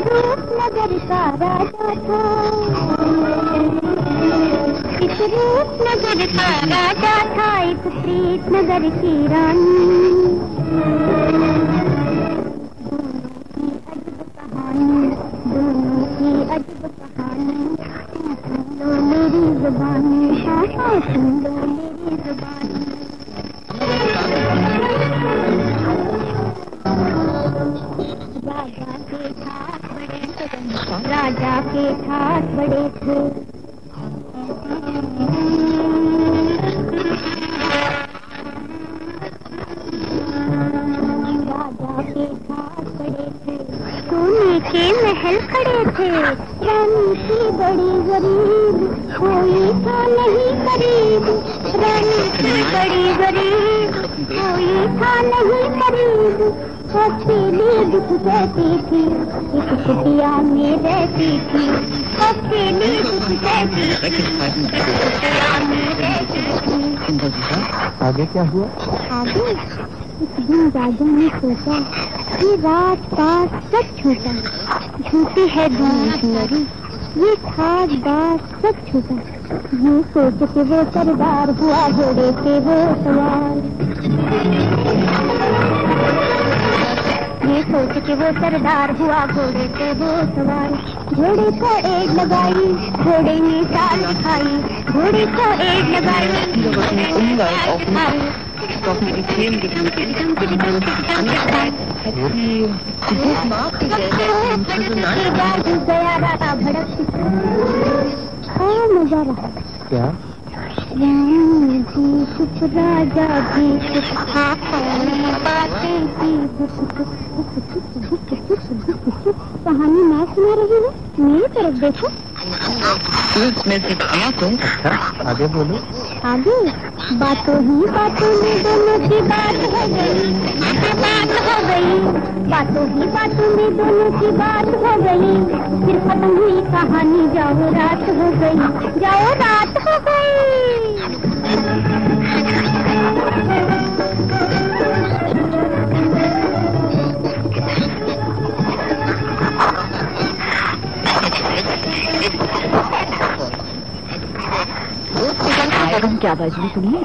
रूप नगर का राजा था इस रूप नगर का राजा था एक प्रीत नगर की रानी दोनों की अजब कहानी सुन मेरी जुबानी हाँ हाँ सुन मेरी जुबानी के ठाट बड़े थे राजा के ठाट बड़े थे। राजा के ठाट बड़े थे। सोने के महल खड़े थे। रानी की बड़ी गरीब, कोई था नहीं करीब। रानी की बड़ी गरीब, कोई था नहीं करीब। दुख थी एक कुटिया में रहती थी। दुख थी एक कुटिया में रहती थी। आगे क्या हुआ? आगे एक दिन राजा ने सोचा कि रात पास सब छूटा। झूठी है दुनियादारी ये खास बात सब छूटा। ये सोच के वो सरदार हुआ घोड़े के वो सवार के वो सरदार हुआ घोड़े पे वो सवार। घोड़े को एड लगाई घोड़े ने चाल दिखाई। घोड़े को एड लगाई हाँ क्या जी कुछ राजा जी कुछ बातें की कहानी मैं सुना रही हूँ। मेरी तरफ़ देखो. अच्छा आगे बोलो। आगे बातों ही बातों में दोनों की बात हो गई। बात हो गई। बातों ही बातों में दोनों की बात हो गई। फिर खत्म हुई कहानी जाओ रात हो गई। जाओ रात हो गई। क्या बाजी सुनिए?